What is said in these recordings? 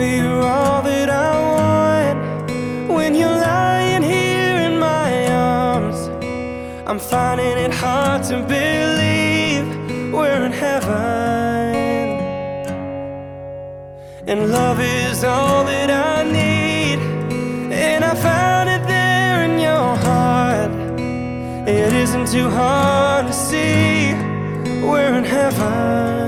baby, you're all that I want. When you're lying here in my arms, I'm finding it hard to believe we're in heaven. And love is all that I need. And I found it there in your heart. It isn't too hard to see we're in heaven.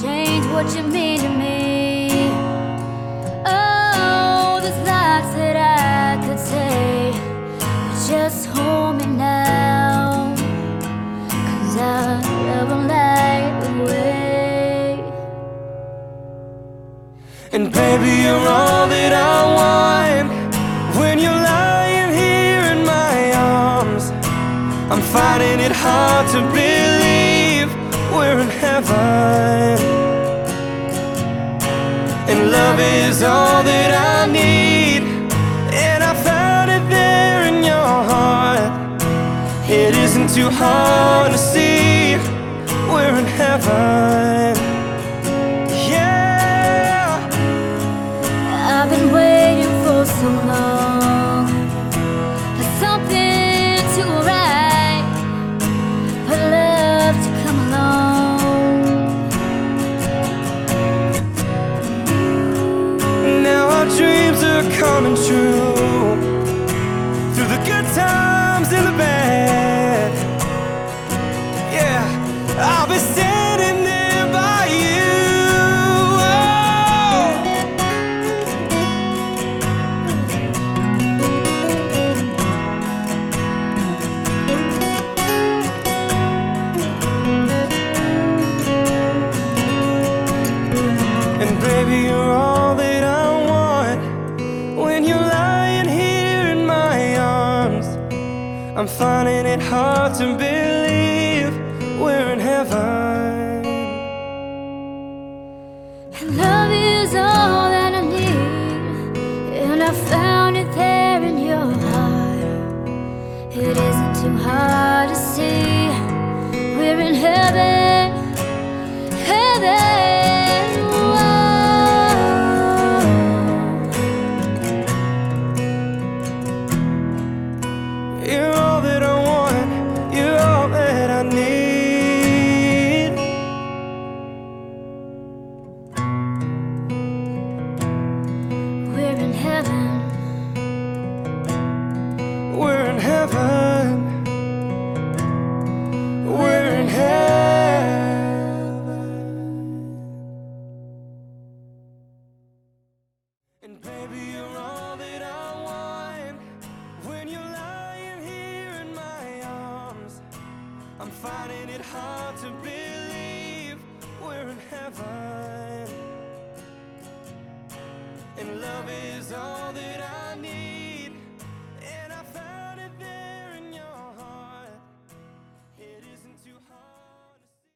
Change what you mean to me. Oh, there's lots that I could say, but just hold me now. Cause I never light the way. And baby, you're all that I want. When you're lying here in my arms, I'm finding it hard to believe we're in heaven. And love is all that I need. And I found it there in your heart. It isn't too hard to see I'm finding it hard to believe we're in heaven. And love is all that I need, and I found it there in your heart. It isn't too hard to see, we're in heaven, baby, you're all that I want. When you're lying here in my arms, I'm finding it hard to believe we're in heaven. And love is